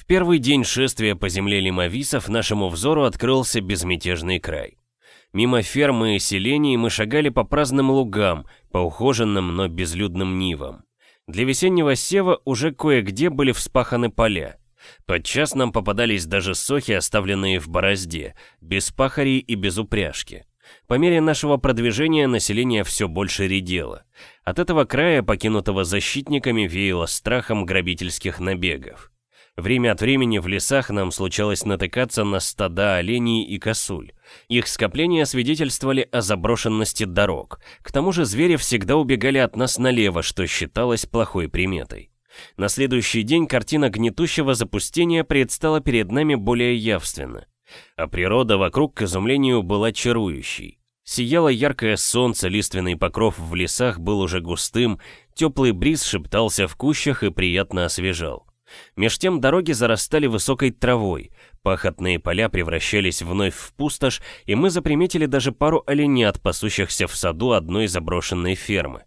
В первый день шествия по земле лимовисов нашему взору открылся безмятежный край. Мимо фермы и селений мы шагали по праздным лугам, по ухоженным, но безлюдным нивам. Для весеннего сева уже кое-где были вспаханы поля. Подчас нам попадались даже сохи, оставленные в борозде, без пахарей и без упряжки. По мере нашего продвижения население все больше редело. От этого края, покинутого защитниками, веяло страхом грабительских набегов. Время от времени в лесах нам случалось натыкаться на стада оленей и косуль. Их скопления свидетельствовали о заброшенности дорог. К тому же звери всегда убегали от нас налево, что считалось плохой приметой. На следующий день картина гнетущего запустения предстала перед нами более явственно. А природа вокруг, к изумлению, была чарующей. Сияло яркое солнце, лиственный покров в лесах был уже густым, теплый бриз шептался в кущах и приятно освежал. Меж тем дороги зарастали высокой травой, пахотные поля превращались вновь в пустошь, и мы заприметили даже пару оленят, пасущихся в саду одной заброшенной фермы.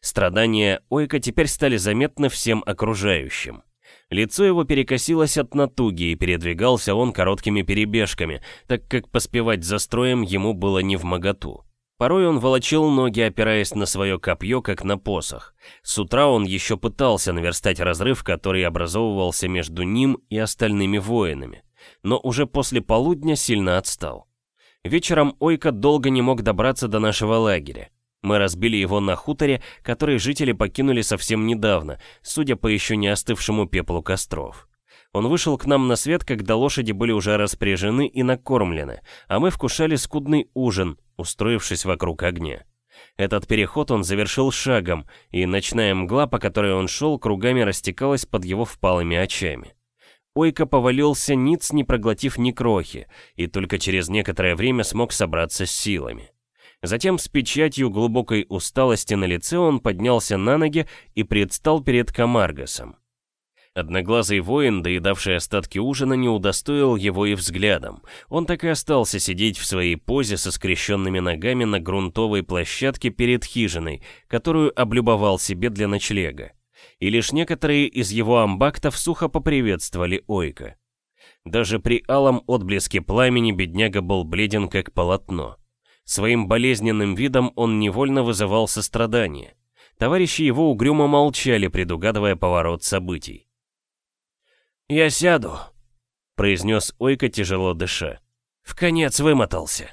Страдания Ойка теперь стали заметны всем окружающим. Лицо его перекосилось от натуги, и передвигался он короткими перебежками, так как поспевать за строем ему было не в моготу. Порой он волочил ноги, опираясь на свое копье, как на посох. С утра он еще пытался наверстать разрыв, который образовывался между ним и остальными воинами, но уже после полудня сильно отстал. Вечером Ойка долго не мог добраться до нашего лагеря. Мы разбили его на хуторе, который жители покинули совсем недавно, судя по еще не остывшему пеплу костров. Он вышел к нам на свет, когда лошади были уже распряжены и накормлены, а мы вкушали скудный ужин, устроившись вокруг огня. Этот переход он завершил шагом, и ночная мгла, по которой он шел, кругами растекалась под его впалыми очами. Ойка повалился ниц, не проглотив ни крохи, и только через некоторое время смог собраться с силами. Затем с печатью глубокой усталости на лице он поднялся на ноги и предстал перед Камаргасом. Одноглазый воин, доедавший остатки ужина, не удостоил его и взглядом. Он так и остался сидеть в своей позе со скрещенными ногами на грунтовой площадке перед хижиной, которую облюбовал себе для ночлега. И лишь некоторые из его амбактов сухо поприветствовали Ойка. Даже при алом отблеске пламени бедняга был бледен как полотно. Своим болезненным видом он невольно вызывал сострадание. Товарищи его угрюмо молчали, предугадывая поворот событий. «Я сяду», — произнес Ойка, тяжело дыша. «В конец вымотался».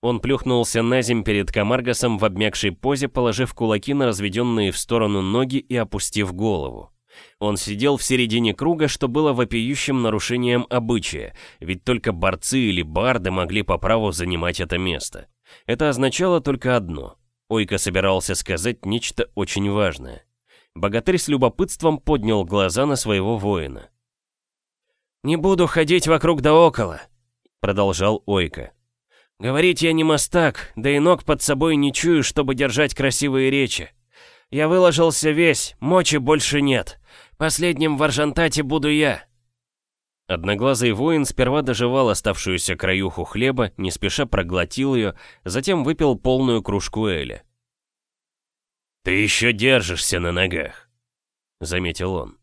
Он плюхнулся на земь перед Камаргасом в обмякшей позе, положив кулаки на разведенные в сторону ноги и опустив голову. Он сидел в середине круга, что было вопиющим нарушением обычая, ведь только борцы или барды могли по праву занимать это место. Это означало только одно. Ойка собирался сказать нечто очень важное. Богатырь с любопытством поднял глаза на своего воина. «Не буду ходить вокруг да около», — продолжал Ойка. «Говорить я не мастак, да и ног под собой не чую, чтобы держать красивые речи. Я выложился весь, мочи больше нет. Последним в Аржантате буду я. Одноглазый воин сперва доживал оставшуюся краюху хлеба, не спеша проглотил ее, затем выпил полную кружку эля. «Ты еще держишься на ногах», — заметил он.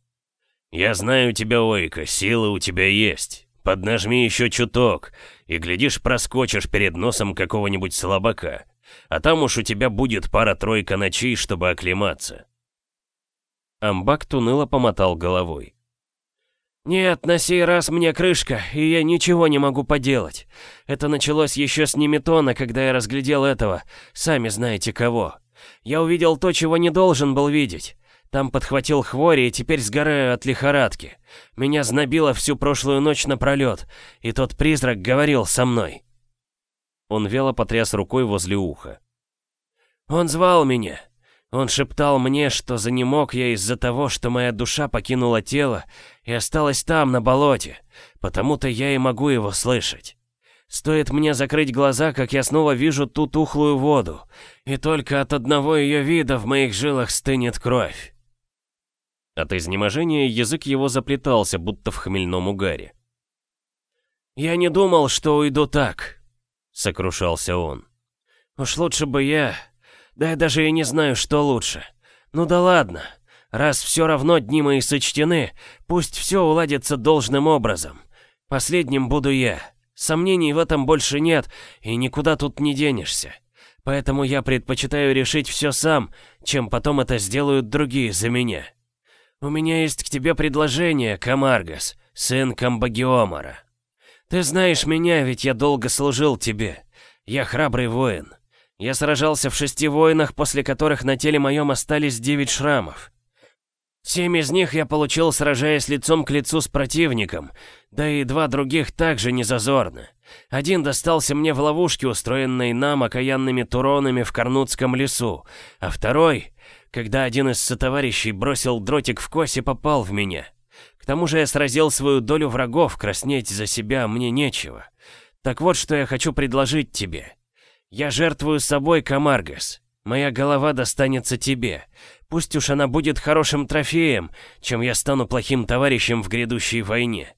«Я знаю тебя, Ойка, силы у тебя есть. Поднажми еще чуток, и, глядишь, проскочишь перед носом какого-нибудь слабака. А там уж у тебя будет пара-тройка ночей, чтобы оклематься. Амбак туныло помотал головой. «Нет, на сей раз мне крышка, и я ничего не могу поделать. Это началось еще с Неметона, когда я разглядел этого, сами знаете кого. Я увидел то, чего не должен был видеть. Там подхватил хвори и теперь сгораю от лихорадки. Меня знобило всю прошлую ночь напролет, и тот призрак говорил со мной». Он вяло потряс рукой возле уха. «Он звал меня, он шептал мне, что занемог я из-за того, что моя душа покинула тело и осталась там, на болоте, потому-то я и могу его слышать. Стоит мне закрыть глаза, как я снова вижу ту тухлую воду, и только от одного ее вида в моих жилах стынет кровь. От изнеможения язык его заплетался, будто в хмельном угаре. «Я не думал, что уйду так», — сокрушался он. «Уж лучше бы я да я даже и не знаю, что лучше. Ну да ладно. Раз все равно дни мои сочтены, пусть все уладится должным образом. Последним буду я. Сомнений в этом больше нет, и никуда тут не денешься. Поэтому я предпочитаю решить все сам, чем потом это сделают другие за меня. У меня есть к тебе предложение, Камаргас, сын Камбагиомара. Ты знаешь меня, ведь я долго служил тебе. Я храбрый воин. Я сражался в шести войнах, после которых на теле моем остались девять шрамов. Семь из них я получил, сражаясь лицом к лицу с противником, да и два других также не зазорно. Один достался мне в ловушке, устроенной нам окаянными туронами в Карнутском лесу, а второй, когда один из сотоварищей бросил дротик в косе, попал в меня. К тому же я сразил свою долю врагов, краснеть за себя мне нечего. Так вот, что я хочу предложить тебе. Я жертвую собой, Камаргас. Моя голова достанется тебе. Пусть уж она будет хорошим трофеем, чем я стану плохим товарищем в грядущей войне.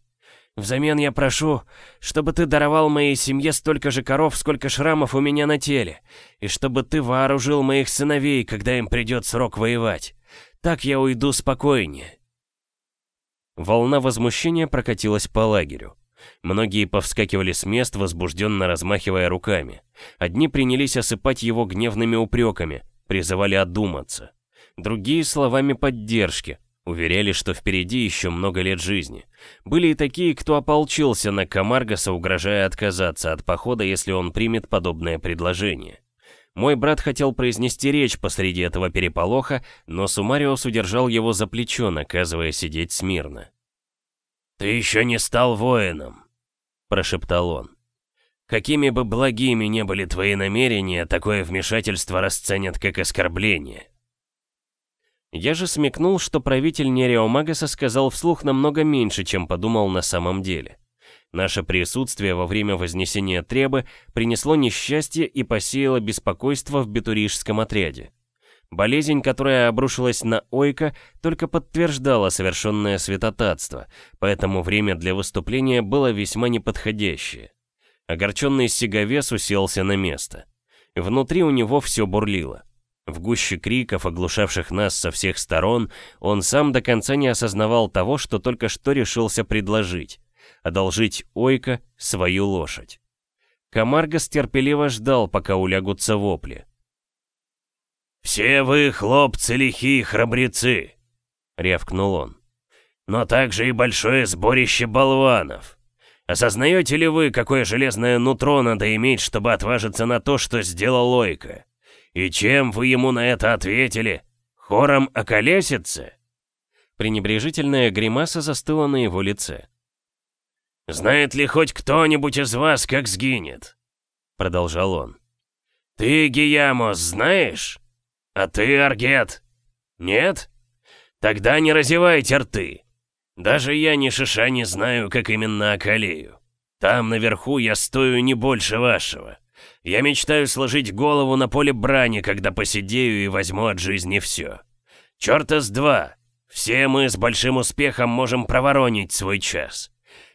Взамен я прошу, чтобы ты даровал моей семье столько же коров, сколько шрамов у меня на теле, и чтобы ты вооружил моих сыновей, когда им придет срок воевать. Так я уйду спокойнее. Волна возмущения прокатилась по лагерю. Многие повскакивали с мест, возбужденно размахивая руками. Одни принялись осыпать его гневными упреками, призывали одуматься. Другие словами поддержки, уверяли, что впереди еще много лет жизни. Были и такие, кто ополчился на Камаргаса, угрожая отказаться от похода, если он примет подобное предложение. Мой брат хотел произнести речь посреди этого переполоха, но Сумариус удержал его за плечо, наказывая сидеть смирно. «Ты еще не стал воином», — прошептал он. «Какими бы благими не были твои намерения, такое вмешательство расценят как оскорбление». Я же смекнул, что правитель Нереомагаса сказал вслух намного меньше, чем подумал на самом деле. Наше присутствие во время вознесения Требы принесло несчастье и посеяло беспокойство в бетурижском отряде. Болезнь, которая обрушилась на Ойка, только подтверждала совершенное святотатство, поэтому время для выступления было весьма неподходящее. Огорченный Сиговес уселся на место. Внутри у него все бурлило. В гуще криков, оглушавших нас со всех сторон, он сам до конца не осознавал того, что только что решился предложить — одолжить Ойка свою лошадь. Камаргас терпеливо ждал, пока улягутся вопли. «Все вы, хлопцы, лихие храбрецы!» — рявкнул он. «Но также и большое сборище болванов. Осознаете ли вы, какое железное нутро надо иметь, чтобы отважиться на то, что сделал Лойка? И чем вы ему на это ответили? Хором околесице?» Пренебрежительная гримаса застыла на его лице. «Знает ли хоть кто-нибудь из вас, как сгинет?» Продолжал он. «Ты, Гиямос, знаешь?» «А ты, Аргет? Нет? Тогда не разевайте рты. Даже я ни шиша не знаю, как именно околею. Там наверху я стою не больше вашего. Я мечтаю сложить голову на поле брани, когда посидею и возьму от жизни все. Чёрта с два. Все мы с большим успехом можем проворонить свой час.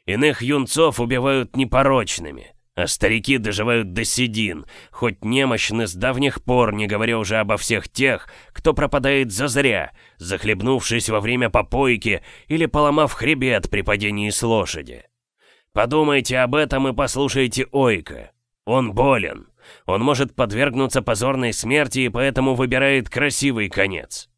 Иных юнцов убивают непорочными. А старики доживают до седин, хоть немощны с давних пор, не говоря уже обо всех тех, кто пропадает зазря, захлебнувшись во время попойки или поломав хребет при падении с лошади. Подумайте об этом и послушайте Ойка. Он болен. Он может подвергнуться позорной смерти и поэтому выбирает красивый конец.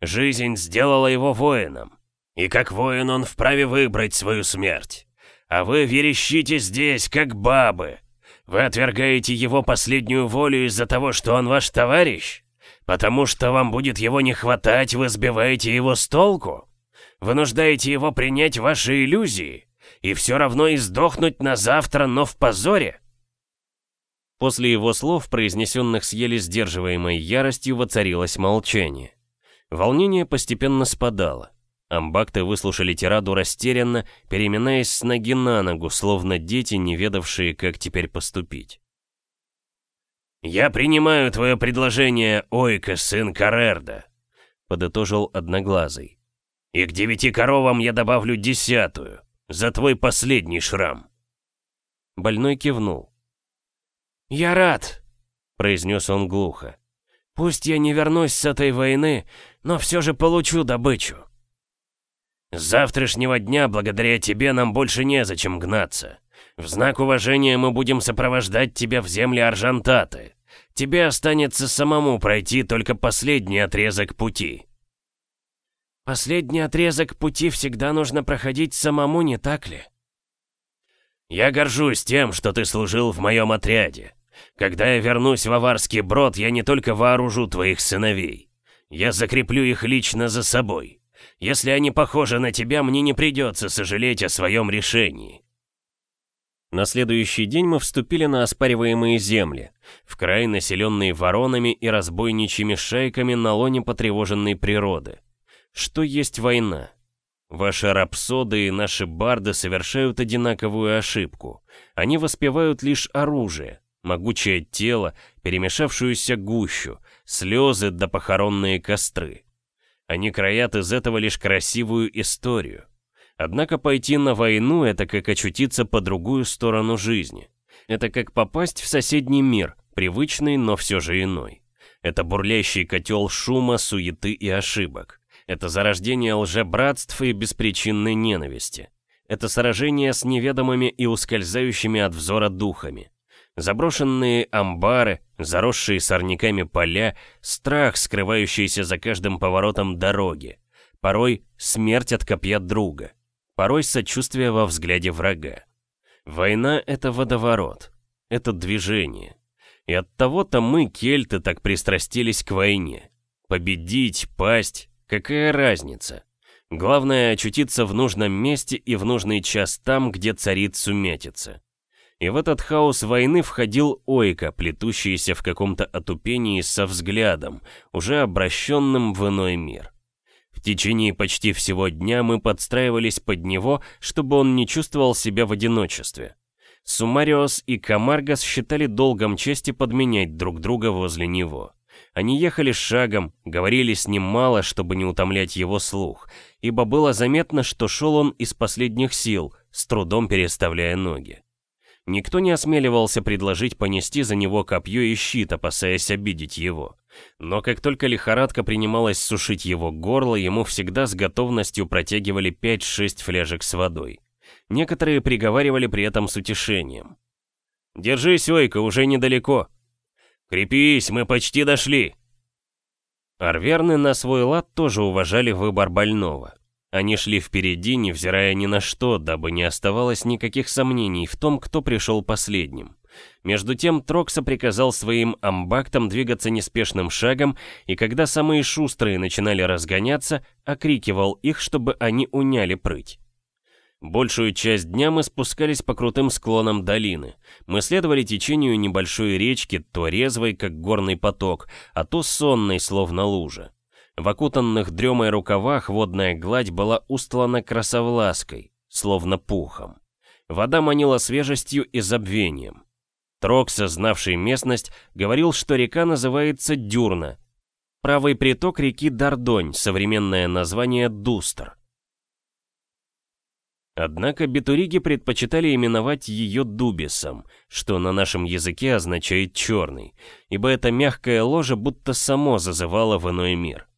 Жизнь сделала его воином. И как воин он вправе выбрать свою смерть. А вы верещите здесь, как бабы. Вы отвергаете его последнюю волю из-за того, что он ваш товарищ? Потому что вам будет его не хватать, вы сбиваете его с толку? Вынуждаете его принять ваши иллюзии? И все равно и сдохнуть на завтра, но в позоре? После его слов, произнесенных с еле сдерживаемой яростью, воцарилось молчание. Волнение постепенно спадало. Амбакты выслушали тираду растерянно, переминаясь с ноги на ногу, словно дети, не ведавшие, как теперь поступить. «Я принимаю твое предложение, Ойка, сын Карерда», — подытожил Одноглазый. «И к девяти коровам я добавлю десятую, за твой последний шрам». Больной кивнул. «Я рад», — произнес он глухо. «Пусть я не вернусь с этой войны, но все же получу добычу. С завтрашнего дня благодаря тебе нам больше незачем гнаться. В знак уважения мы будем сопровождать тебя в земли Аржантаты. Тебе останется самому пройти только последний отрезок пути. Последний отрезок пути всегда нужно проходить самому, не так ли? Я горжусь тем, что ты служил в моем отряде. Когда я вернусь в Аварский брод, я не только вооружу твоих сыновей. Я закреплю их лично за собой. Если они похожи на тебя, мне не придется сожалеть о своем решении. На следующий день мы вступили на оспариваемые земли, в край, населенные воронами и разбойничьими шайками на лоне потревоженной природы. Что есть война? Ваши рапсоды и наши барды совершают одинаковую ошибку. Они воспевают лишь оружие, могучее тело, перемешавшуюся гущу, слезы да похоронные костры. Они краят из этого лишь красивую историю. Однако пойти на войну — это как очутиться по другую сторону жизни. Это как попасть в соседний мир, привычный, но все же иной. Это бурлящий котел шума, суеты и ошибок. Это зарождение лжебратств и беспричинной ненависти. Это сражение с неведомыми и ускользающими от взора духами. Заброшенные амбары, заросшие сорняками поля, страх, скрывающийся за каждым поворотом дороги. Порой смерть от копья друга порой сочувствие во взгляде врага. Война — это водоворот, это движение. И от того-то мы, кельты, так пристрастились к войне. Победить, пасть — какая разница? Главное — очутиться в нужном месте и в нужный час там, где царит сумятица. И в этот хаос войны входил Ойка, плетущийся в каком-то отупении со взглядом, уже обращенным в иной мир. В течение почти всего дня мы подстраивались под него, чтобы он не чувствовал себя в одиночестве. Сумариос и Камаргас считали долгом чести подменять друг друга возле него. Они ехали шагом, говорили с ним мало, чтобы не утомлять его слух, ибо было заметно, что шел он из последних сил, с трудом переставляя ноги. Никто не осмеливался предложить понести за него копье и щит, опасаясь обидеть его. Но как только лихорадка принималась сушить его горло, ему всегда с готовностью протягивали 5-6 фляжек с водой. Некоторые приговаривали при этом с утешением. «Держись, Ойка, уже недалеко!» «Крепись, мы почти дошли!» Арверны на свой лад тоже уважали выбор больного. Они шли впереди, невзирая ни на что, дабы не оставалось никаких сомнений в том, кто пришел последним. Между тем Трокса приказал своим амбактам двигаться неспешным шагом, и когда самые шустрые начинали разгоняться, окрикивал их, чтобы они уняли прыть. Большую часть дня мы спускались по крутым склонам долины. Мы следовали течению небольшой речки, то резвой, как горный поток, а то сонной, словно лужа. В окутанных дремой рукавах водная гладь была устлана красовлаской, словно пухом. Вода манила свежестью и забвением. Трокса, знавший местность, говорил, что река называется Дюрна. Правый приток реки Дардонь, современное название Дустер. Однако битуриги предпочитали именовать ее Дубисом, что на нашем языке означает «черный», ибо это мягкое ложе будто само зазывало в иной мир.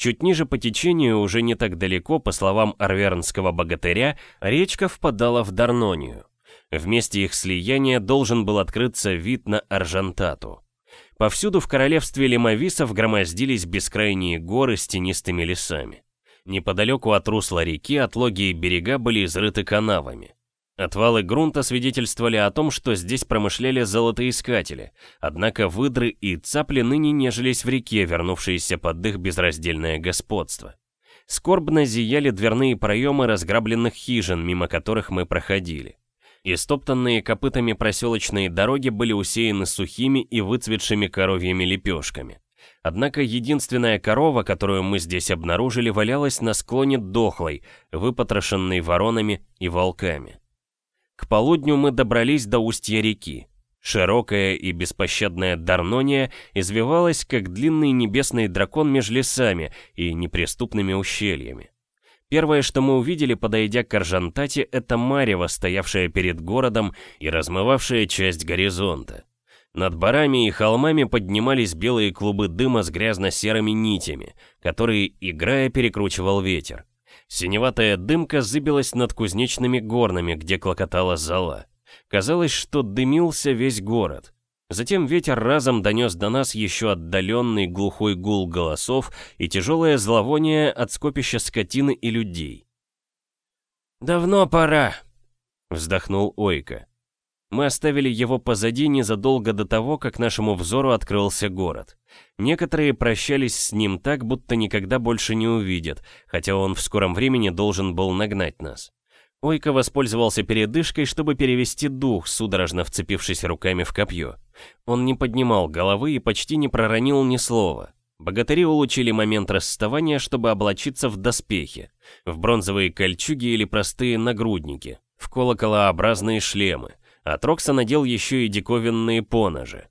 Чуть ниже по течению, уже не так далеко, по словам арвернского богатыря, речка впадала в Дарнонию. В месте их слияния должен был открыться вид на Аржантату. Повсюду в королевстве лимовисов громоздились бескрайние горы с тенистыми лесами. Неподалеку от русла реки отлогие берега были изрыты канавами. Отвалы грунта свидетельствовали о том, что здесь промышляли золотоискатели, однако выдры и цапли ныне нежились в реке, вернувшиеся под их безраздельное господство. Скорбно зияли дверные проемы разграбленных хижин, мимо которых мы проходили. Истоптанные копытами проселочные дороги были усеяны сухими и выцветшими коровьими лепешками. Однако единственная корова, которую мы здесь обнаружили, валялась на склоне дохлой, выпотрошенной воронами и волками. К полудню мы добрались до устья реки. Широкая и беспощадная Дарнония извивалась, как длинный небесный дракон меж лесами и неприступными ущельями. Первое, что мы увидели, подойдя к Аржантате, это марево, стоявшее перед городом и размывавшее часть горизонта. Над барами и холмами поднимались белые клубы дыма с грязно-серыми нитями, которые, играя, перекручивал ветер. Синеватая дымка зыбилась над кузнечными горнами, где клокотала зала. Казалось, что дымился весь город. Затем ветер разом донес до нас еще отдаленный глухой гул голосов и тяжелое зловоние от скопища скотины и людей. «Давно пора», — вздохнул Ойка. Мы оставили его позади незадолго до того, как нашему взору открылся город. Некоторые прощались с ним так, будто никогда больше не увидят, хотя он в скором времени должен был нагнать нас. Ойка воспользовался передышкой, чтобы перевести дух, судорожно вцепившись руками в копье. Он не поднимал головы и почти не проронил ни слова. Богатыри улучили момент расставания, чтобы облачиться в доспехи, в бронзовые кольчуги или простые нагрудники, в колоколообразные шлемы, а Трокса надел еще и диковинные поножи.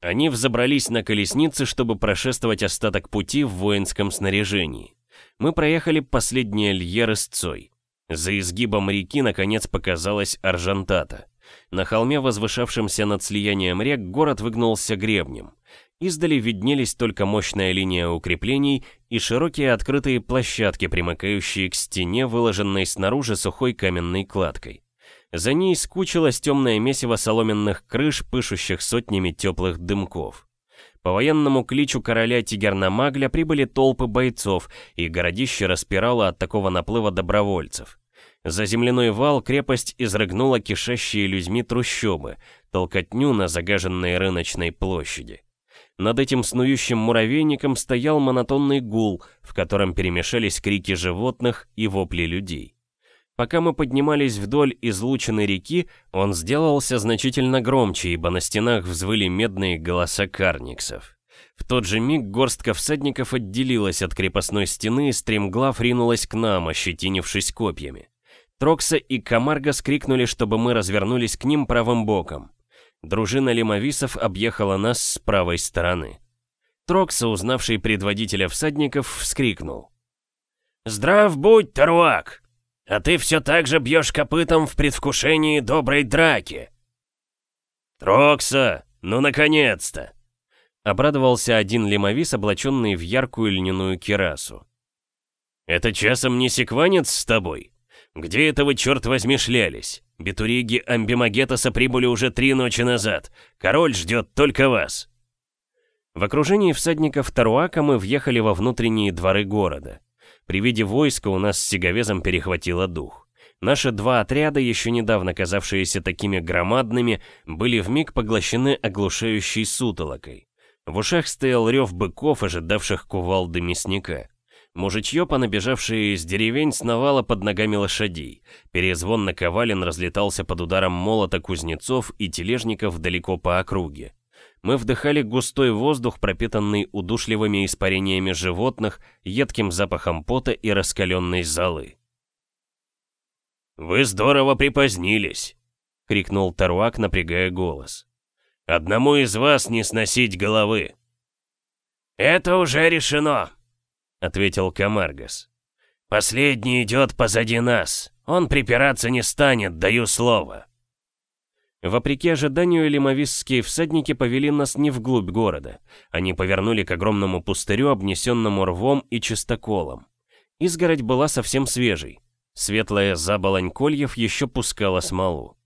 Они взобрались на колесницы, чтобы прошествовать остаток пути в воинском снаряжении. Мы проехали последние льеры с Цой. За изгибом реки наконец показалась Аржантата. На холме, возвышавшемся над слиянием рек, город выгнулся гребнем. Издали виднелись только мощная линия укреплений и широкие открытые площадки, примыкающие к стене, выложенной снаружи сухой каменной кладкой. За ней скучилось темное месиво соломенных крыш, пышущих сотнями теплых дымков. По военному кличу короля Тигернамагля прибыли толпы бойцов, и городище распирало от такого наплыва добровольцев. За земляной вал крепость изрыгнула кишащие людьми трущобы, толкотню на загаженной рыночной площади. Над этим снующим муравейником стоял монотонный гул, в котором перемешались крики животных и вопли людей. Пока мы поднимались вдоль излученной реки, он сделался значительно громче, ибо на стенах взвыли медные голоса карниксов. В тот же миг горстка всадников отделилась от крепостной стены и стремглав ринулась к нам, ощетинившись копьями. Трокса и Камарга скрикнули, чтобы мы развернулись к ним правым боком. Дружина лимовисов объехала нас с правой стороны. Трокса, узнавший предводителя всадников, вскрикнул. «Здрав будь, Таруак!» А ты все так же бьешь копытом в предвкушении доброй драки. Трокса, ну наконец-то! Обрадовался один лимовис, облаченный в яркую льняную кирасу. «Это часом не секванец с тобой? Где это вы, черт возьми, шлялись? Битуриги Амбимагетаса прибыли уже три ночи назад. Король ждет только вас». В окружении всадников Таруака мы въехали во внутренние дворы города. При виде войска у нас с Сиговезом перехватило дух. Наши два отряда, еще недавно казавшиеся такими громадными, были вмиг поглощены оглушающей сутолокой. В ушах стоял рев быков, ожидавших кувалды мясника. Мужичье, понабежавшее из деревень, сновало под ногами лошадей. Перезвон наковален разлетался под ударом молота кузнецов и тележников далеко по округе. Мы вдыхали густой воздух, пропитанный удушливыми испарениями животных, едким запахом пота и раскаленной золы. «Вы здорово припозднились!» — крикнул Таруак, напрягая голос. «Одному из вас не сносить головы!» «Это уже решено!» — ответил Камаргас. «Последний идет позади нас. Он припираться не станет, даю слово». Вопреки ожиданию, лимовистские всадники повели нас не вглубь города. Они повернули к огромному пустырю, обнесенному рвом и чистоколом. Изгородь была совсем свежей. Светлая заболонь кольев еще пускала смолу.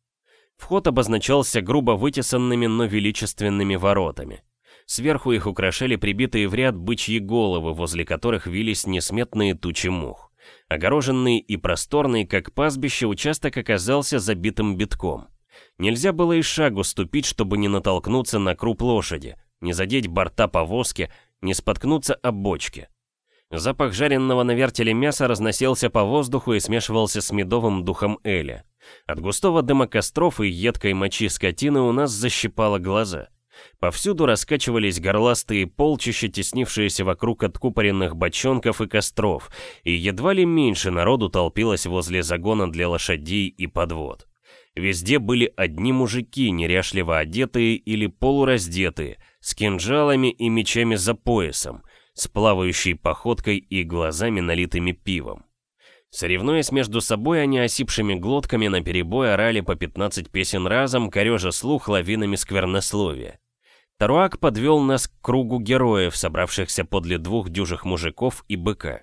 Вход обозначался грубо вытесанными, но величественными воротами. Сверху их украшали прибитые в ряд бычьи головы, возле которых вились несметные тучи мух. Огороженный и просторный, как пастбище, участок оказался забитым битком. Нельзя было и шагу ступить, чтобы не натолкнуться на круп лошади, не задеть борта повозки, не споткнуться об бочке. Запах жареного на вертеле мяса разносился по воздуху и смешивался с медовым духом Эля. От густого дыма костров и едкой мочи скотины у нас защипало глаза. Повсюду раскачивались горластые полчища, теснившиеся вокруг откупоренных бочонков и костров, и едва ли меньше народу толпилось возле загона для лошадей и подвод. Везде были одни мужики, неряшливо одетые или полураздетые, с кинжалами и мечами за поясом, с плавающей походкой и глазами налитыми пивом. Соревнуясь между собой, они осипшими глотками наперебой орали по 15 песен разом, корежа слух лавинами сквернословия. Таруак подвел нас к кругу героев, собравшихся подле двух дюжих мужиков и быка.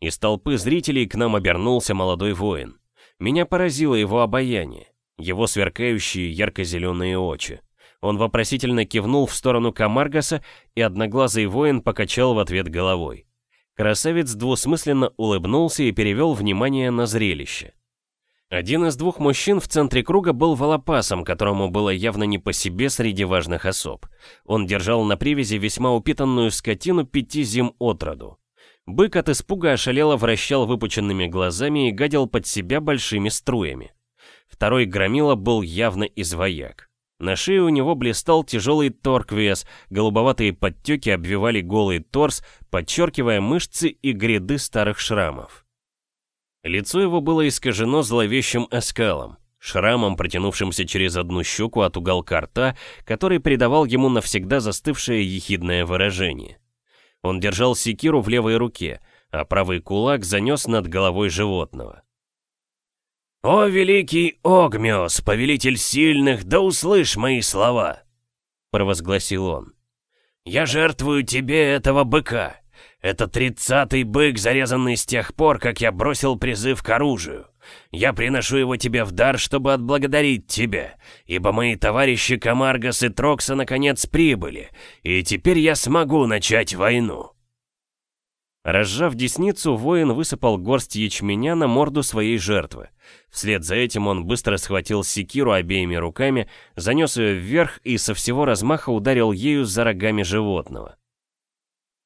Из толпы зрителей к нам обернулся молодой воин. Меня поразило его обаяние, его сверкающие ярко-зеленые очи. Он вопросительно кивнул в сторону Камаргаса, и одноглазый воин покачал в ответ головой. Красавец двусмысленно улыбнулся и перевел внимание на зрелище. Один из двух мужчин в центре круга был волопасом, которому было явно не по себе среди важных особ. Он держал на привязи весьма упитанную скотину пяти зим от. Бык от испуга ошалело вращал выпученными глазами и гадил под себя большими струями. Второй громила был явно из вояк. На шее у него блистал тяжелый торквес, голубоватые подтеки обвивали голый торс, подчеркивая мышцы и гряды старых шрамов. Лицо его было искажено зловещим оскалом, шрамом, протянувшимся через одну щеку от уголка рта, который придавал ему навсегда застывшее ехидное выражение. Он держал секиру в левой руке, а правый кулак занес над головой животного. «О, великий Огмиос, повелитель сильных, да услышь мои слова!» провозгласил он. «Я жертвую тебе этого быка. Это тридцатый бык, зарезанный с тех пор, как я бросил призыв к оружию. Я приношу его тебе в дар, чтобы отблагодарить тебя, ибо мои товарищи Камаргас и Трокса наконец прибыли, и теперь я смогу начать войну». Разжав десницу, воин высыпал горсть ячменя на морду своей жертвы. Вслед за этим он быстро схватил секиру обеими руками, занес ее вверх и со всего размаха ударил ею за рогами животного.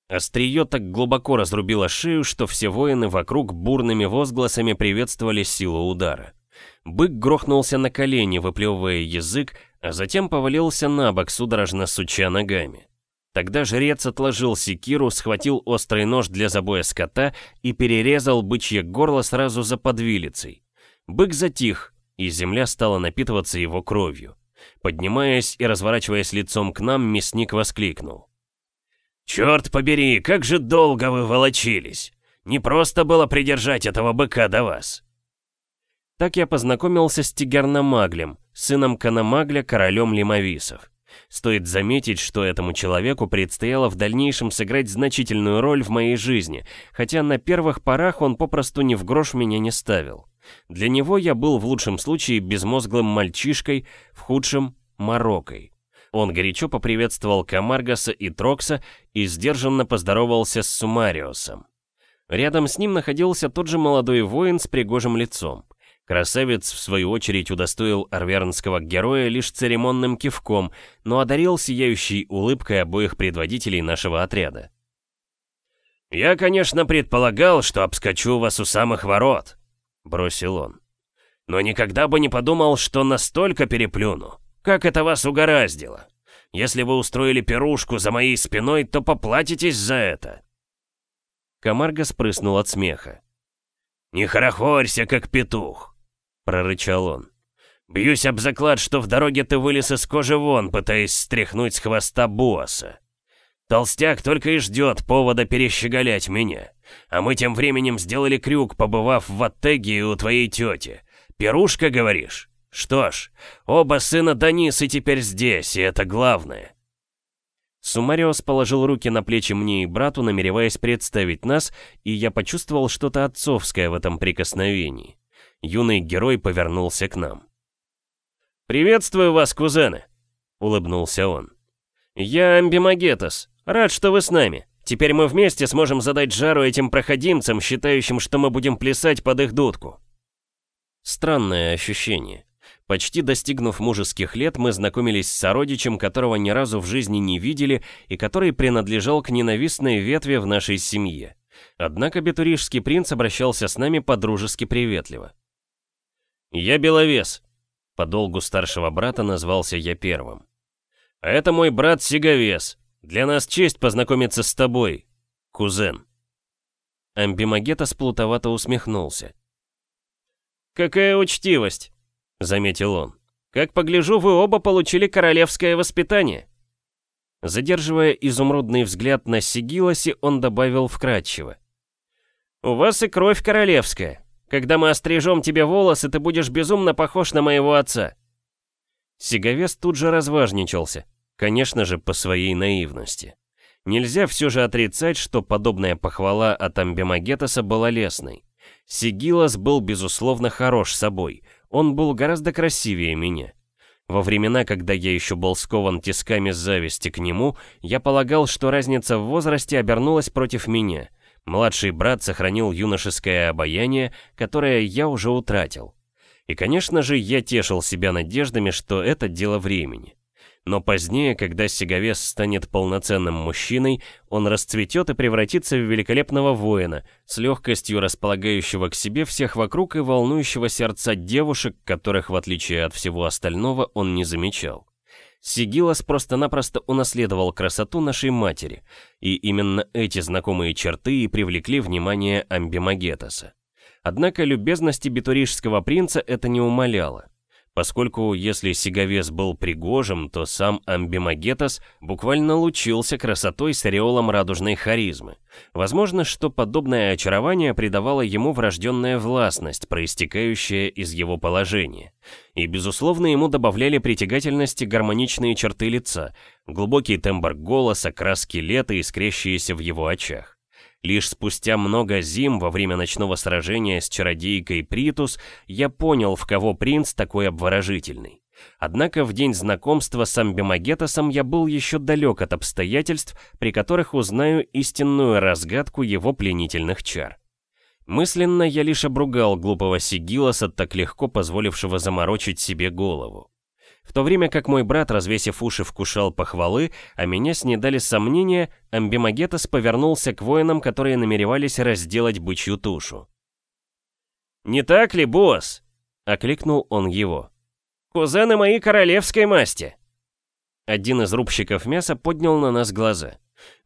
Острие так глубоко разрубило шею, что все воины вокруг бурными возгласами приветствовали силу удара. Бык грохнулся на колени, выплевывая язык, а затем повалился на бок, судорожно суча ногами. Тогда жрец отложил секиру, схватил острый нож для забоя скота и перерезал бычье горло сразу за подвилицей. Бык затих, и земля стала напитываться его кровью. Поднимаясь и разворачиваясь лицом к нам, мясник воскликнул. «Черт побери, как же долго вы волочились! Не просто было придержать этого быка до вас!» Так я познакомился с Тигерномаглем, сыном Канамагля, королем Лимовисов. Стоит заметить, что этому человеку предстояло в дальнейшем сыграть значительную роль в моей жизни, хотя на первых порах он попросту ни в грош меня не ставил. Для него я был в лучшем случае безмозглым мальчишкой, в худшем — морокой. Он горячо поприветствовал Камаргаса и Трокса и сдержанно поздоровался с Сумариосом. Рядом с ним находился тот же молодой воин с пригожим лицом. Красавец, в свою очередь, удостоил арвернского героя лишь церемонным кивком, но одарил сияющей улыбкой обоих предводителей нашего отряда. «Я, конечно, предполагал, что обскочу вас у самых ворот», — бросил он. «Но никогда бы не подумал, что настолько переплюну. Как это вас угораздило? Если вы устроили пирушку за моей спиной, то поплатитесь за это. Камарга спрыснул от смеха. «Не хорохорься, как петух!» — прорычал он. «Бьюсь об заклад, что в дороге ты вылез из кожи вон, пытаясь стряхнуть с хвоста Буаса. Толстяк только и ждет повода перещеголять меня. А мы тем временем сделали крюк, побывав в Аттеге у твоей тети. Пирушка, говоришь? Что ж, оба сына Данисы теперь здесь, и это главное. Сумариос положил руки на плечи мне и брату, намереваясь представить нас, и я почувствовал что-то отцовское в этом прикосновении. Юный герой повернулся к нам. «Приветствую вас, кузены!» — улыбнулся он. «Я Амбимагетос. Рад, что вы с нами. Теперь мы вместе сможем задать жару этим проходимцам, считающим, что мы будем плясать под их дудку». Странное ощущение. Почти достигнув мужеских лет, мы знакомились с сородичем, которого ни разу в жизни не видели и который принадлежал к ненавистной ветве в нашей семье. Однако бетурижский принц обращался с нами по-дружески приветливо. «Я Беловес», — по долгу старшего брата назвался я первым. «А это мой брат Сиговес. Для нас честь познакомиться с тобой, кузен». Амбимагета сплутовато усмехнулся. «Какая учтивость!» — заметил он. «Как погляжу, вы оба получили королевское воспитание». Задерживая изумрудный взгляд на Сигилосе, он добавил вкратчиво. «У вас и кровь королевская. Когда мы острижем тебе волосы, ты будешь безумно похож на моего отца». Сиговес тут же разважничался, конечно же, по своей наивности. Нельзя все же отрицать, что подобная похвала от Амбимагетаса была лестной. Сигилас был, безусловно, хорош собой, он был гораздо красивее меня. Во времена, когда я еще был скован тисками зависти к нему, я полагал, что разница в возрасте обернулась против меня. Младший брат сохранил юношеское обаяние, которое я уже утратил. И, конечно же, я тешил себя надеждами, что это дело времени. Но позднее, когда Сиговес станет полноценным мужчиной, он расцветет и превратится в великолепного воина, с легкостью располагающего к себе всех вокруг и волнующего сердца девушек, которых, в отличие от всего остального, он не замечал. Сигилас просто-напросто унаследовал красоту нашей матери, и именно эти знакомые черты и привлекли внимание Амбимагетаса. Однако любезности битурижского принца это не умаляло поскольку если Сиговес был пригожим, то сам Амбимагетас буквально лучился красотой с ореолом радужной харизмы. Возможно, что подобное очарование придавало ему врожденная властность, проистекающая из его положения. И, безусловно, ему добавляли притягательности гармоничные черты лица, глубокий тембр голоса, краски лета, искрящиеся в его очах. Лишь спустя много зим во время ночного сражения с чародейкой Притус я понял, в кого принц такой обворожительный. Однако в день знакомства с Амбимагетосом я был еще далек от обстоятельств, при которых узнаю истинную разгадку его пленительных чар. Мысленно я лишь обругал глупого Сигиласа, так легко позволившего заморочить себе голову. В то время как мой брат, развесив уши, вкушал похвалы, а меня снедали сомнения, Амбимагетас повернулся к воинам, которые намеревались разделать бычью тушу. «Не так ли, босс?» — окликнул он его. «Кузены мои королевской масти!» Один из рубщиков мяса поднял на нас глаза.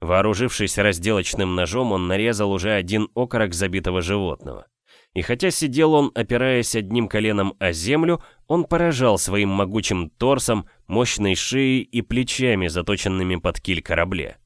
Вооружившись разделочным ножом, он нарезал уже один окорок забитого животного. И хотя сидел он, опираясь одним коленом о землю, он поражал своим могучим торсом, мощной шеей и плечами, заточенными под киль корабля.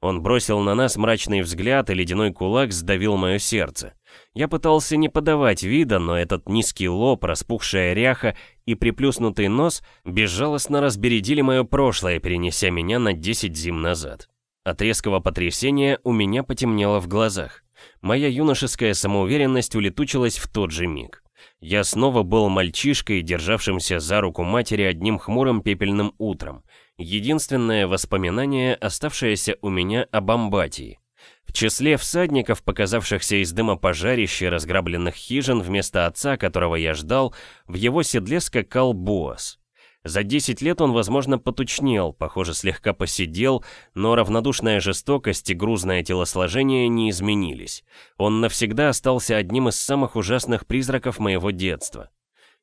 Он бросил на нас мрачный взгляд, и ледяной кулак сдавил мое сердце. Я пытался не подавать вида, но этот низкий лоб, распухшая ряха и приплюснутый нос безжалостно разбередили мое прошлое, перенеся меня на 10 зим назад. От резкого потрясения у меня потемнело в глазах. Моя юношеская самоуверенность улетучилась в тот же миг. Я снова был мальчишкой, державшимся за руку матери одним хмурым пепельным утром. Единственное воспоминание, оставшееся у меня об Амбатии. В числе всадников, показавшихся из дыма пожарища разграбленных хижин вместо отца, которого я ждал, в его седле скакал Боас. За 10 лет он, возможно, потучнел, похоже, слегка посидел, но равнодушная жестокость и грузное телосложение не изменились. Он навсегда остался одним из самых ужасных призраков моего детства.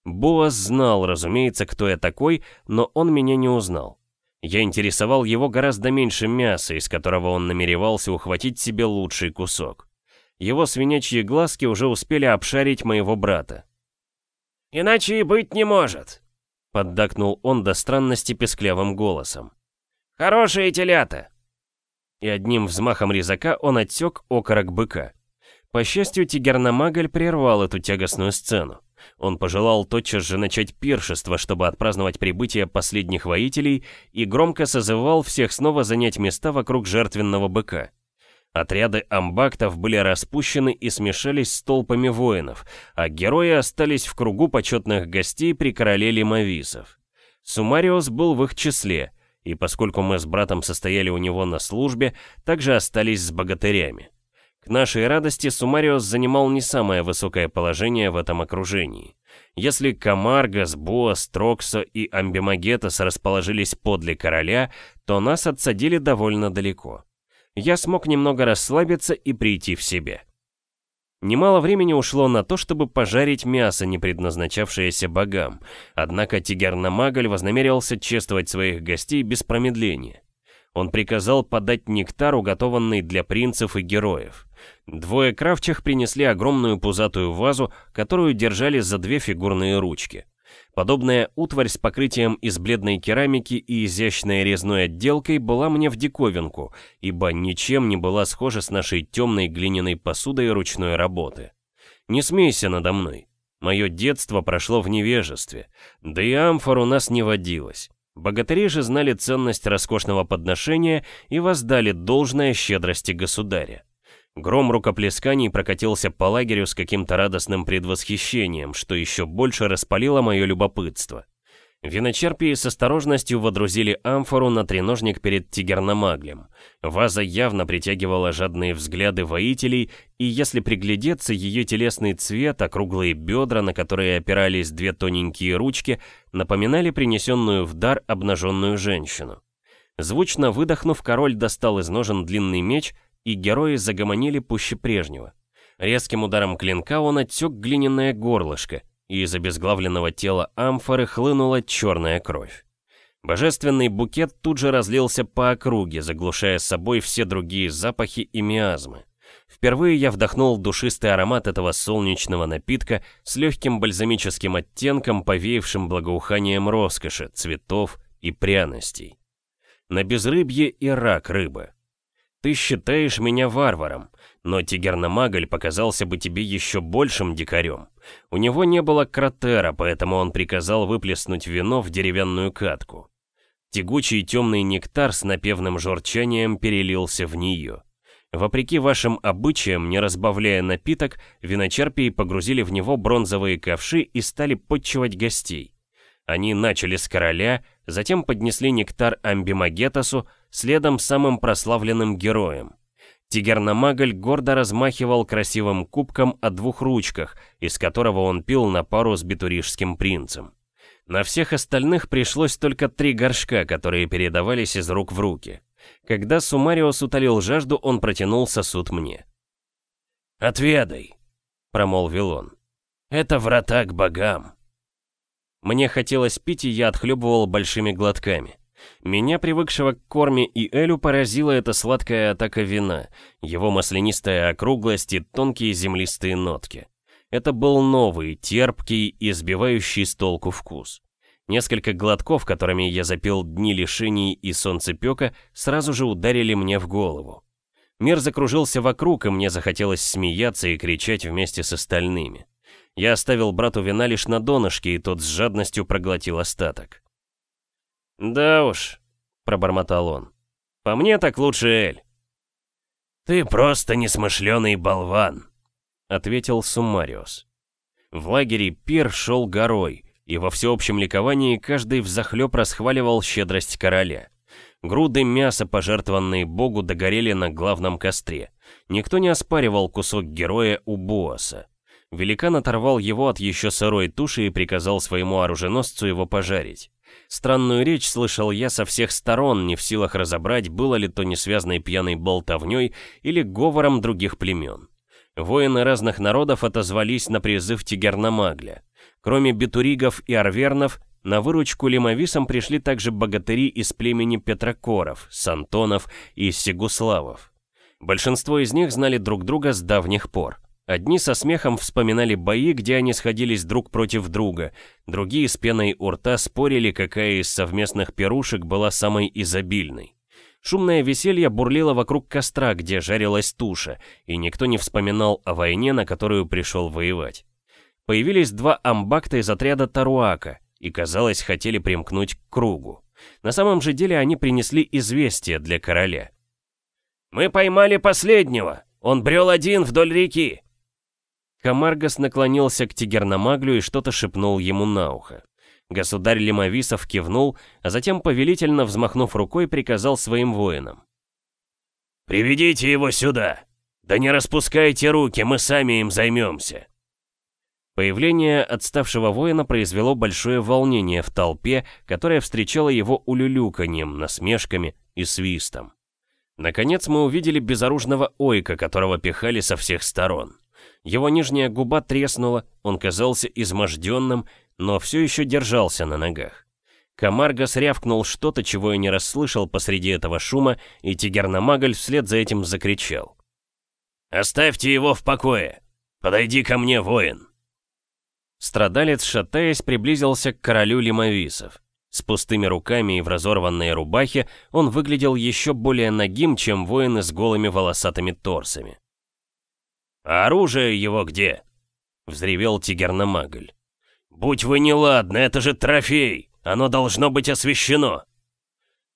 Боас знал, разумеется, кто я такой, но он меня не узнал. Я интересовал его гораздо меньше мяса, из которого он намеревался ухватить себе лучший кусок. Его свинячьи глазки уже успели обшарить моего брата. «Иначе и быть не может», Поддакнул он до странности песклявым голосом. «Хорошие телята!» И одним взмахом резака он отсек окорок быка. По счастью, Тигерномаголь прервал эту тягостную сцену. Он пожелал тотчас же начать пиршество, чтобы отпраздновать прибытие последних воителей, и громко созывал всех снова занять места вокруг жертвенного быка. Отряды амбактов были распущены и смешались с толпами воинов, а герои остались в кругу почетных гостей при короле Лимовисов. Сумариус был в их числе, и поскольку мы с братом состояли у него на службе, также остались с богатырями. К нашей радости Сумариус занимал не самое высокое положение в этом окружении. Если Камаргас, Боас, Троксо и Амбимагетас расположились подле короля, то нас отсадили довольно далеко я смог немного расслабиться и прийти в себе. Немало времени ушло на то, чтобы пожарить мясо, не предназначавшееся богам, однако Тигерномаголь вознамерился чествовать своих гостей без промедления. Он приказал подать нектар, уготованный для принцев и героев. Двое кравчих принесли огромную пузатую вазу, которую держали за две фигурные ручки. Подобная утварь с покрытием из бледной керамики и изящной резной отделкой была мне в диковинку, ибо ничем не была схожа с нашей темной глиняной посудой ручной работы. Не смейся надо мной. Мое детство прошло в невежестве, да и амфор у нас не водилось. Богатыри же знали ценность роскошного подношения и воздали должное щедрости государя. Гром рукоплесканий прокатился по лагерю с каким-то радостным предвосхищением, что еще больше распалило мое любопытство. Виночерпии с осторожностью водрузили амфору на треножник перед тигерномаглем. Ваза явно притягивала жадные взгляды воителей, и если приглядеться, ее телесный цвет, округлые бедра, на которые опирались две тоненькие ручки, напоминали принесенную в дар обнаженную женщину. Звучно выдохнув, король достал из ножен длинный меч, и герои загомонили пуще прежнего. Резким ударом клинка он отсек глиняное горлышко, и из обезглавленного тела амфоры хлынула черная кровь. Божественный букет тут же разлился по округе, заглушая собой все другие запахи и миазмы. Впервые я вдохнул душистый аромат этого солнечного напитка с легким бальзамическим оттенком, повеявшим благоуханием роскоши, цветов и пряностей. На безрыбье и рак рыбы. Ты считаешь меня варваром, но Тигерномаголь показался бы тебе еще большим дикарем. У него не было кратера, поэтому он приказал выплеснуть вино в деревянную катку. Тягучий темный нектар с напевным журчанием перелился в нее. Вопреки вашим обычаям, не разбавляя напиток, виночерпии погрузили в него бронзовые ковши и стали подчивать гостей. Они начали с короля, затем поднесли нектар Амбимагетасу, следом самым прославленным героем. Тигерномаголь гордо размахивал красивым кубком о двух ручках, из которого он пил на пару с битурижским принцем. На всех остальных пришлось только три горшка, которые передавались из рук в руки. Когда Сумариус утолил жажду, он протянул сосуд мне. «Отведай», — промолвил он. «Это врата к богам». Мне хотелось пить, и я отхлебывал большими глотками. Меня, привыкшего к корме и элю, поразила эта сладкая атака вина, его маслянистая округлость и тонкие землистые нотки. Это был новый, терпкий и сбивающий с толку вкус. Несколько глотков, которыми я запил дни лишений и солнцепека, сразу же ударили мне в голову. Мир закружился вокруг, и мне захотелось смеяться и кричать вместе с остальными. Я оставил брату вина лишь на донышке, и тот с жадностью проглотил остаток. «Да уж», — пробормотал он. «По мне так лучше Эль». «Ты просто несмышленый болван», — ответил Сумариус. В лагере пир шел горой, и во всеобщем ликовании каждый взахлеб расхваливал щедрость короля. Груды мяса, пожертвованные богу, догорели на главном костре. Никто не оспаривал кусок героя у Боаса. Великан оторвал его от еще сырой туши и приказал своему оруженосцу его пожарить. Странную речь слышал я со всех сторон, не в силах разобрать, было ли то несвязной пьяной болтовней или говором других племен. Воины разных народов отозвались на призыв Тигерномагля. Кроме бетуригов и арвернов, на выручку лимовисам пришли также богатыри из племени Петрокоров, Сантонов и Сигуславов. Большинство из них знали друг друга с давних пор. Одни со смехом вспоминали бои, где они сходились друг против друга, другие с пеной у рта спорили, какая из совместных пирушек была самой изобильной. Шумное веселье бурлило вокруг костра, где жарилась туша, и никто не вспоминал о войне, на которую пришел воевать. Появились два амбакта из отряда Таруака, и, казалось, хотели примкнуть к кругу. На самом же деле они принесли известие для короля. «Мы поймали последнего! Он брел один вдоль реки!» Камаргас наклонился к Тигерномаглю и что-то шепнул ему на ухо. Государь Лимовисов кивнул, а затем, повелительно взмахнув рукой, приказал своим воинам. «Приведите его сюда! Да не распускайте руки, мы сами им займемся!» Появление отставшего воина произвело большое волнение в толпе, которая встречала его улюлюканьем, насмешками и свистом. Наконец мы увидели безоружного ойка, которого пихали со всех сторон. Его нижняя губа треснула, он казался изможденным, но все еще держался на ногах. Камаргас рявкнул что-то, чего я не расслышал посреди этого шума, и Тигерномаголь вслед за этим закричал. «Оставьте его в покое! Подойди ко мне, воин!» Страдалец, шатаясь, приблизился к королю Лимовисов. С пустыми руками и в разорванной рубахе он выглядел еще более нагим, чем воины с голыми волосатыми торсами. «А оружие его где?» взревел Тигерномагль. «Будь вы неладны, это же трофей! Оно должно быть освящено!»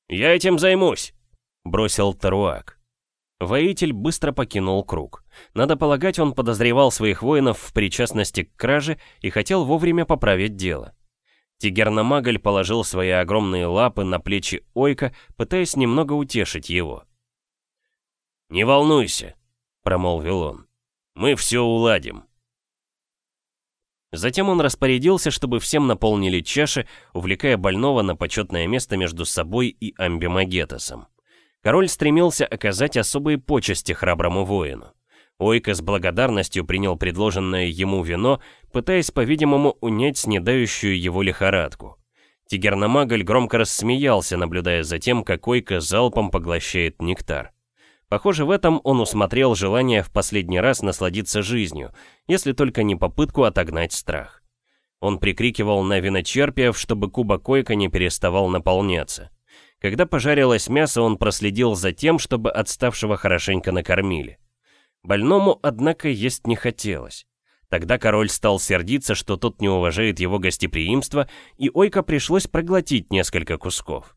«Я этим займусь!» — бросил Таруак. Воитель быстро покинул круг. Надо полагать, он подозревал своих воинов в причастности к краже и хотел вовремя поправить дело. Тигерномагль положил свои огромные лапы на плечи Ойка, пытаясь немного утешить его. «Не волнуйся», — промолвил он. «Мы все уладим». Затем он распорядился, чтобы всем наполнили чаши, увлекая больного на почетное место между собой и Амбимагетосом. Король стремился оказать особые почести храброму воину. Ойка с благодарностью принял предложенное ему вино, пытаясь, по-видимому, унять снедающую его лихорадку. Тигерномаголь громко рассмеялся, наблюдая за тем, как Ойка залпом поглощает нектар. Похоже, в этом он усмотрел желание в последний раз насладиться жизнью, если только не попытку отогнать страх. Он прикрикивал на виночерпиев, чтобы кубок койка не переставал наполняться. Когда пожарилось мясо, он проследил за тем, чтобы отставшего хорошенько накормили. Больному, однако, есть не хотелось. Тогда король стал сердиться, что тот не уважает его гостеприимство, и Ойка пришлось проглотить несколько кусков.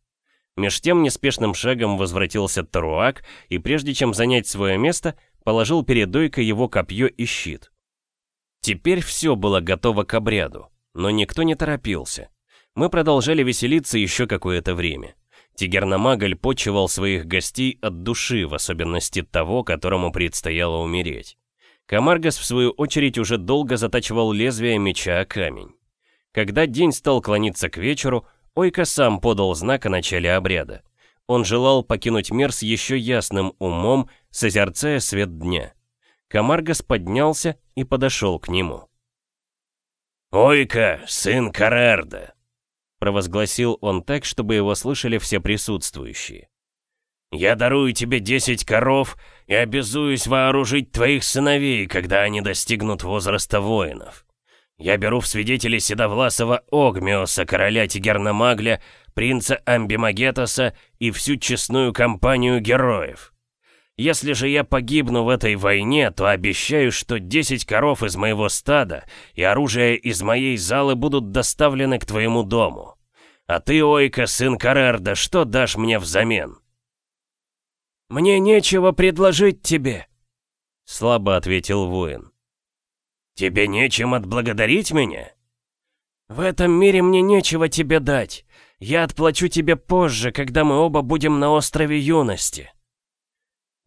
Меж тем неспешным шагом возвратился Таруак и прежде чем занять свое место, положил перед Ойко его копье и щит. Теперь все было готово к обряду, но никто не торопился. Мы продолжали веселиться еще какое-то время. Тигерномаголь почивал своих гостей от души, в особенности того, которому предстояло умереть. Камаргас, в свою очередь, уже долго затачивал лезвие меча о камень. Когда день стал клониться к вечеру, Ойка сам подал знак о начале обряда. Он желал покинуть мир с еще ясным умом, созерцая свет дня. Камаргас поднялся и подошел к нему. «Ойка, сын Карерда!» провозгласил он так, чтобы его слышали все присутствующие. «Я дарую тебе десять коров и обязуюсь вооружить твоих сыновей, когда они достигнут возраста воинов. Я беру в свидетели Седовласова Огмиоса, короля Тигерномагля, принца Амбимагетоса и всю честную компанию героев. Если же я погибну в этой войне, то обещаю, что 10 коров из моего стада и оружие из моей залы будут доставлены к твоему дому. А ты, Ойка, сын Карерда, что дашь мне взамен?» «Мне нечего предложить тебе», — слабо ответил воин. «Тебе нечем отблагодарить меня?» «В этом мире мне нечего тебе дать. Я отплачу тебе позже, когда мы оба будем на острове юности».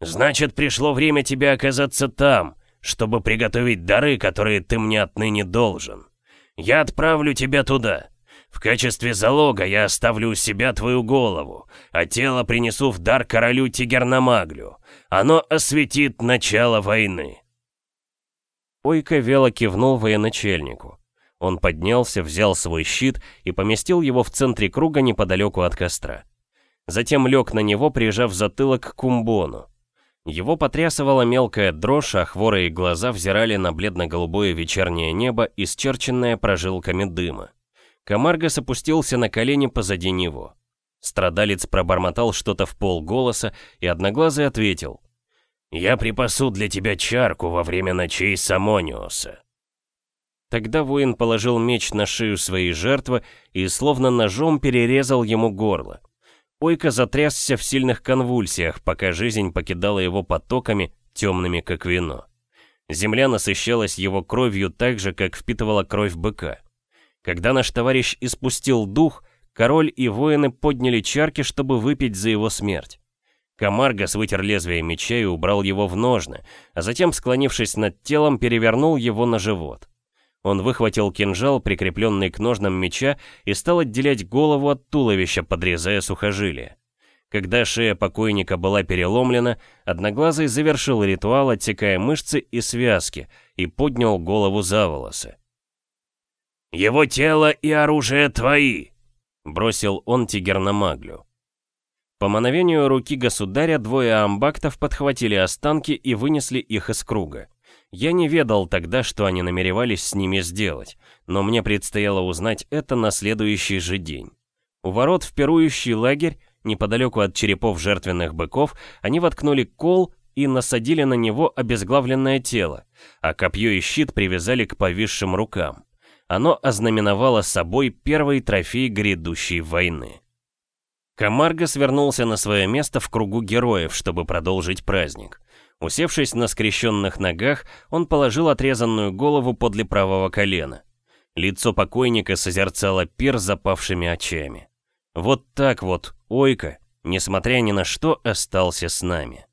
«Значит, пришло время тебе оказаться там, чтобы приготовить дары, которые ты мне отныне должен. Я отправлю тебя туда. В качестве залога я оставлю у себя твою голову, а тело принесу в дар королю Тигерномаглю. Оно осветит начало войны». Ойка вело кивнул военачальнику. Он поднялся, взял свой щит и поместил его в центре круга неподалеку от костра. Затем лег на него, прижав затылок к кумбону. Его потрясывала мелкая дрожь, а хворые глаза взирали на бледно-голубое вечернее небо, исчерченное прожилками дыма. Камаргас опустился на колени позади него. Страдалец пробормотал что-то в полголоса, и Одноглазый ответил. «Я припасу для тебя чарку во время ночей Самониоса». Тогда воин положил меч на шею своей жертвы и словно ножом перерезал ему горло. Ойка затрясся в сильных конвульсиях, пока жизнь покидала его потоками, темными как вино. Земля насыщалась его кровью так же, как впитывала кровь быка. Когда наш товарищ испустил дух, король и воины подняли чарки, чтобы выпить за его смерть. Камаргас вытер лезвие меча и убрал его в ножны, а затем, склонившись над телом, перевернул его на живот. Он выхватил кинжал, прикрепленный к ножнам меча, и стал отделять голову от туловища, подрезая сухожилие. Когда шея покойника была переломлена, Одноглазый завершил ритуал, отсекая мышцы и связки, и поднял голову за волосы. «Его тело и оружие твои!» — бросил он Тигерномаглю. По мановению руки государя двое амбактов подхватили останки и вынесли их из круга. Я не ведал тогда, что они намеревались с ними сделать, но мне предстояло узнать это на следующий же день. У ворот в пирующий лагерь, неподалеку от черепов жертвенных быков, они воткнули кол и насадили на него обезглавленное тело, а копье и щит привязали к повисшим рукам. Оно ознаменовало собой первый трофей грядущей войны. Камарго свернулся на свое место в кругу героев, чтобы продолжить праздник. Усевшись на скрещенных ногах, он положил отрезанную голову подле правого колена. Лицо покойника созерцало пир запавшими очами. Вот так вот, Ойка, несмотря ни на что, остался с нами.